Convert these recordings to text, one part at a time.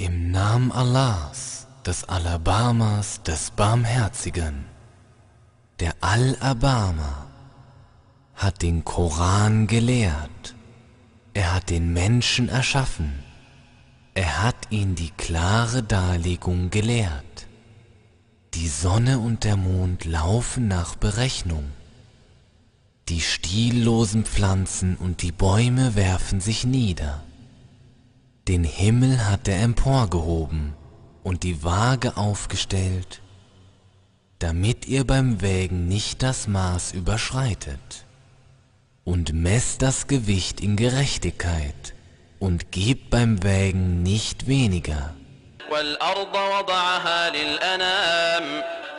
Im Namen Allahs, des Alabamas, des Barmherzigen, der Al-Abama, hat den Koran gelehrt, er hat den Menschen erschaffen, er hat ihn die klare Darlegung gelehrt. Die Sonne und der Mond laufen nach Berechnung. Die stiellosen Pflanzen und die Bäume werfen sich nieder. Den Himmel hat er emporgehoben und die Waage aufgestellt, damit ihr beim Wägen nicht das Maß überschreitet. Und messt das Gewicht in Gerechtigkeit und gebt beim Wägen nicht weniger.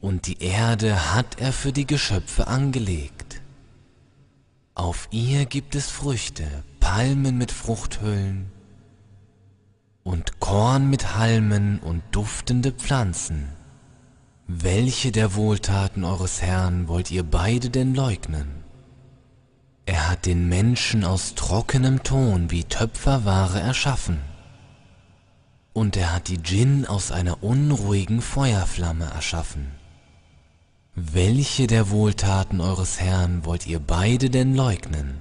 Und die Erde hat er für die Geschöpfe angelegt. Auf ihr gibt es Früchte, Palmen mit Fruchthüllen und Korn mit Halmen und duftende Pflanzen. Welche der Wohltaten eures Herrn wollt ihr beide denn leugnen? Er hat den Menschen aus trockenem Ton wie Töpferware erschaffen. Und er hat die Djinn aus einer unruhigen Feuerflamme erschaffen. Welche der Wohltaten eures Herrn wollt ihr beide denn leugnen?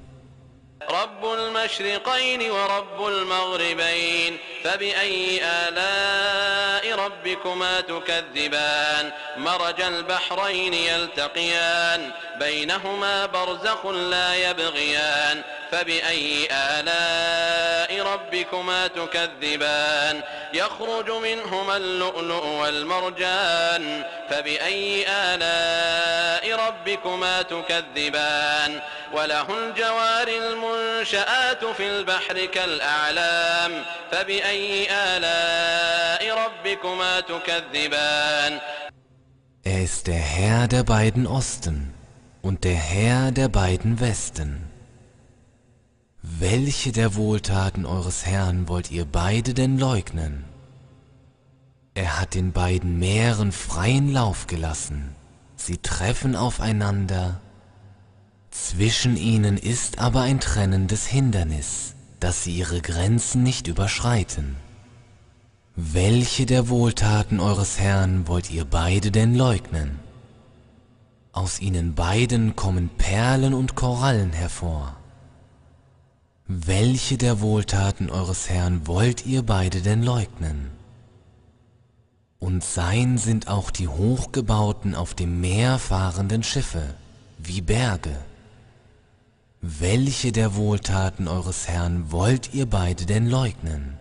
رب المشرقين ورب المغربين فبأي آلاء ربكما تكذبان مرج البحرين يلتقيان بينهما برزخ لا يبغيان فبأي آلاء ربكما تكذبان. يخرج منهما اللؤلؤ والمرجان. فبأي آلاء ربكما تكذبان؟ وله الجوار المنشآت في البحر كالأعلام. فبأي آلاء ربكما تكذبان؟ Er ist der Herr der beiden Osten und der Herr der beiden Westen. Welche der Wohltaten eures Herrn wollt ihr beide denn leugnen? Er hat den beiden Meeren freien Lauf gelassen, sie treffen aufeinander, zwischen ihnen ist aber ein trennendes Hindernis, dass sie ihre Grenzen nicht überschreiten. Welche der Wohltaten eures Herrn wollt ihr beide denn leugnen? Aus ihnen beiden kommen Perlen und Korallen hervor. Welche der Wohltaten eures Herrn wollt ihr beide denn leugnen? Und sein sind auch die hochgebauten auf dem Meer fahrenden Schiffe, wie Berge. Welche der Wohltaten eures Herrn wollt ihr beide denn leugnen?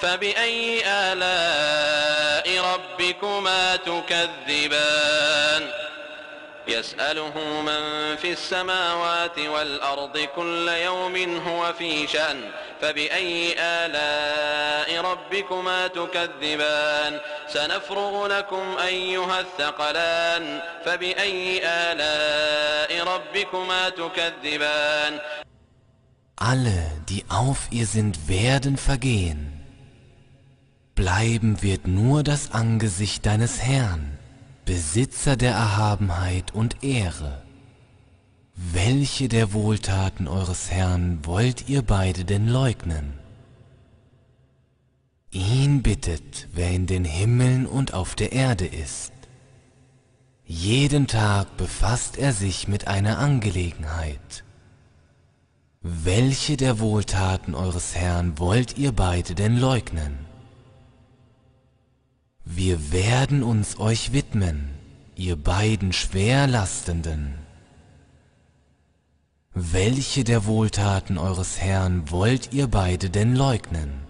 فبأي آلاء ربكما تكذبان؟ يسأله من في السماوات والأرض كل يوم هو في شأن فبأي آلاء ربكما تكذبان؟ سنفرغ لكم أيها الثقلان فبأي آلاء ربكما تكذبان؟ Alle, die auf ihr sind, werden vergehen. Bleiben wird nur das Angesicht deines Herrn, Besitzer der Erhabenheit und Ehre. Welche der Wohltaten eures Herrn wollt ihr beide denn leugnen? Ihn bittet, wer in den Himmeln und auf der Erde ist. Jeden Tag befasst er sich mit einer Angelegenheit. Welche der Wohltaten eures Herrn wollt ihr beide denn leugnen? Wir werden uns euch widmen, ihr beiden Schwerlastenden. Welche der Wohltaten eures Herrn wollt ihr beide denn leugnen?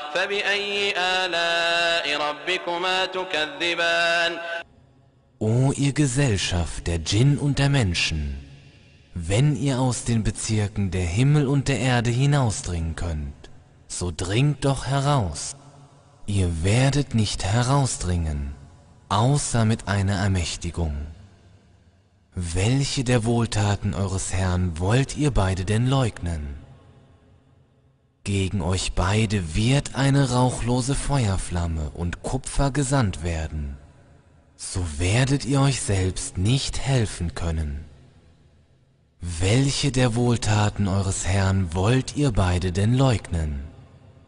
فبأي آلاء ربكما تكذبان O ihr Gesellschaft der Djinn und der Menschen, wenn ihr aus den Bezirken der Himmel und der Erde hinausdringen könnt, so dringt doch heraus. Ihr werdet nicht herausdringen, außer mit einer Ermächtigung. Welche der Wohltaten eures Herrn wollt ihr beide denn leugnen? Gegen euch beide wird eine rauchlose Feuerflamme und Kupfer gesandt werden, so werdet ihr euch selbst nicht helfen können. Welche der Wohltaten eures Herrn wollt ihr beide denn leugnen?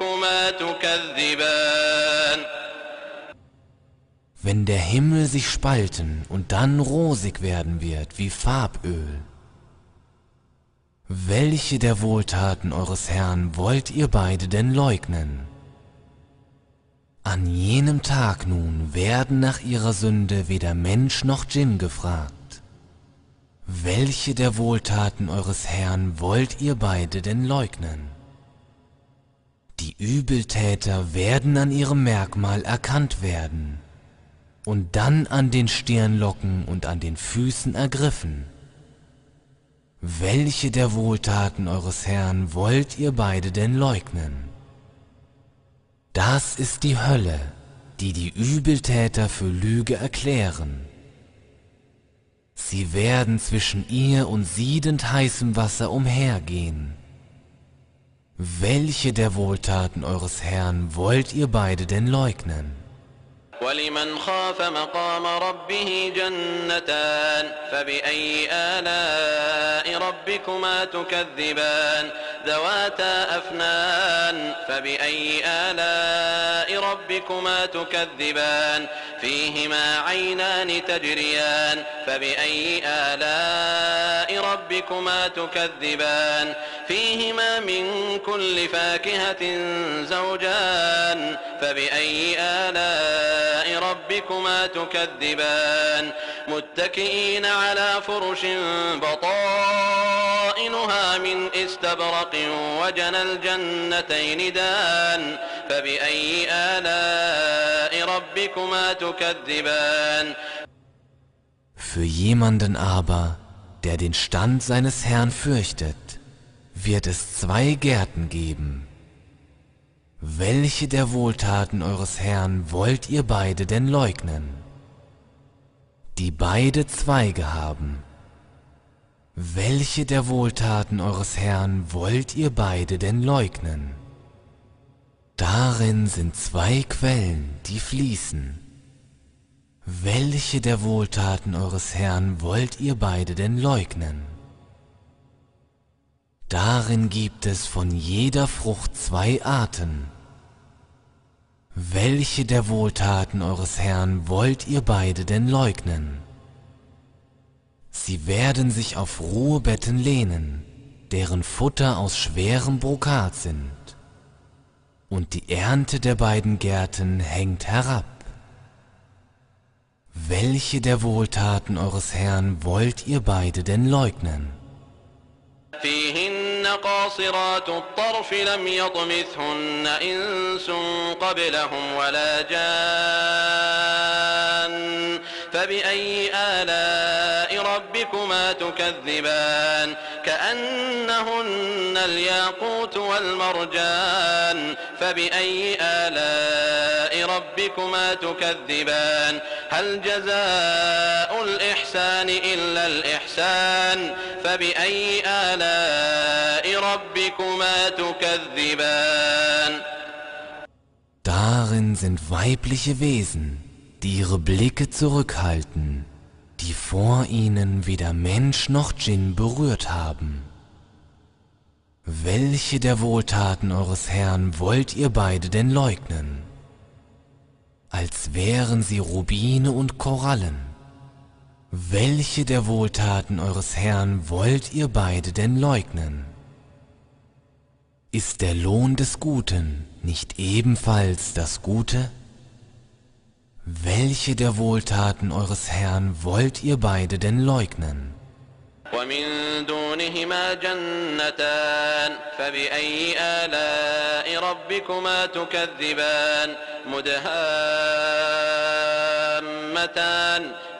ربكما تكذبان Wenn der Himmel sich spalten und dann rosig werden wird wie Farböl. Welche der Wohltaten eures Herrn wollt ihr beide denn leugnen? An jenem Tag nun werden nach ihrer Sünde weder Mensch noch Djinn gefragt. Welche der Wohltaten eures Herrn wollt ihr beide denn leugnen? Die Übeltäter werden an ihrem Merkmal erkannt werden und dann an den Stirnlocken und an den Füßen ergriffen. Welche der Wohltaten eures Herrn wollt ihr beide denn leugnen? Das ist die Hölle, die die Übeltäter für Lüge erklären. Sie werden zwischen ihr und siedend heißem Wasser umhergehen. Welche der Wohltaten eures Herrn wollt ihr beide denn leugnen? ولمن خاف مقام ربه جنتان فبأي آلاء ربكما تكذبان ذواتا أفنان فبأي آلاء ربكما تكذبان فيهما عينان تجريان فبأي آلاء ربكما تكذبان؟ فيهما من كل فاكهة زوجان فبأي آلاء ربكما تكذبان؟ متكئين على فرش بطائنها من استبرق وجنى الجنتين دان فبأي آلاء ربكما تكذبان Für jemanden aber, der den Stand seines Herrn fürchtet, wird es zwei Gärten geben. Welche der Wohltaten eures Herrn wollt ihr beide denn leugnen? Die beide Zweige haben. Welche der Wohltaten eures Herrn wollt ihr beide denn leugnen? Darin sind zwei Quellen, die fließen. Welche der Wohltaten eures Herrn wollt ihr beide denn leugnen? Darin gibt es von jeder Frucht zwei Arten. Welche der Wohltaten eures Herrn wollt ihr beide denn leugnen? Sie werden sich auf Ruhebetten lehnen, deren Futter aus schwerem Brokat sind, und die Ernte der beiden Gärten hängt herab. Welche der Wohltaten eures Herrn wollt ihr beide denn leugnen? فيهن قاصرات الطرف لم يطمثهن إنس قبلهم ولا جان فبأي آلاء ربكما تكذبان كأنهن الياقوت والمرجان فبأي آلاء ربكما تكذبان هل جزاء الإحسان إلا الإحسان فبأي آلاء ربكما تكذبان Darin sind weibliche Wesen, die ihre Blicke zurückhalten, die vor ihnen weder Mensch noch Djinn berührt haben. Welche der Wohltaten eures Herrn wollt ihr beide denn leugnen? Als wären sie Rubine und Korallen. Welche der Wohltaten eures Herrn wollt ihr beide denn leugnen? Ist der Lohn des Guten nicht ebenfalls das Gute? Welche der Wohltaten eures Herrn wollt ihr beide denn leugnen? ومن دونهما جنتان فبأي آلاء ربكما تكذبان مدهامتان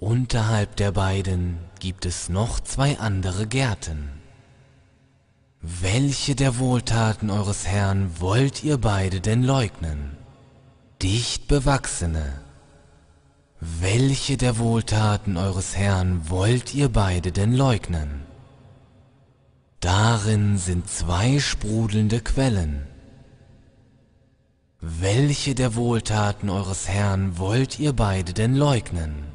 Unterhalb der beiden gibt es noch zwei andere Gärten. Welche der Wohltaten eures Herrn wollt ihr beide denn leugnen? Dicht bewachsene. Welche der Wohltaten eures Herrn wollt ihr beide denn leugnen? Darin sind zwei sprudelnde Quellen. Welche der Wohltaten eures Herrn wollt ihr beide denn leugnen?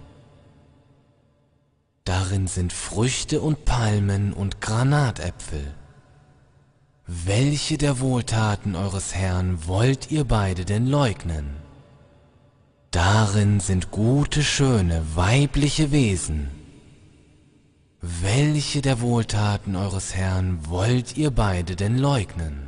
Darin sind Früchte und Palmen und Granatäpfel. Welche der Wohltaten eures Herrn wollt ihr beide denn leugnen? Darin sind gute, schöne, weibliche Wesen. Welche der Wohltaten eures Herrn wollt ihr beide denn leugnen?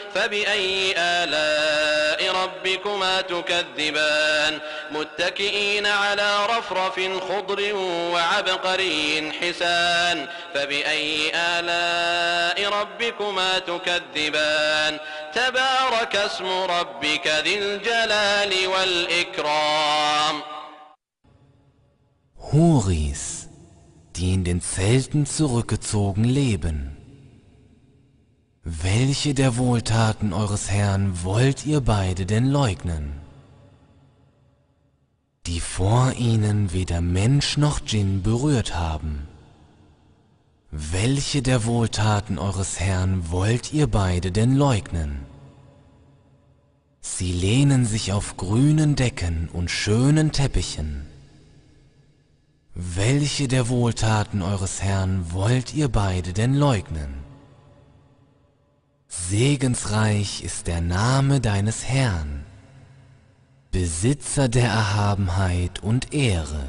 فبأي آلاء ربكما تكذبان؟ متكئين على رفرف خضر وعبقري حسان. فبأي آلاء ربكما تكذبان؟ تبارك اسم ربك ذي الجلال والإكرام. Huris, die in den Zelten zurückgezogen leben. Welche der Wohltaten eures Herrn wollt ihr beide denn leugnen? Die vor ihnen weder Mensch noch Djinn berührt haben. Welche der Wohltaten eures Herrn wollt ihr beide denn leugnen? Sie lehnen sich auf grünen Decken und schönen Teppichen. Welche der Wohltaten eures Herrn wollt ihr beide denn leugnen? Segensreich ist der Name deines Herrn, Besitzer der Erhabenheit und Ehre.